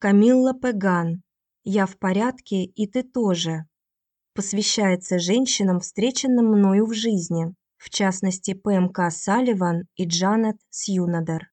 Камилла Пеган. Я в порядке, и ты тоже. Посвящается женщинам, встреченным мною в жизни, в частности ПМК Салливан и Джанет Сьюнадер.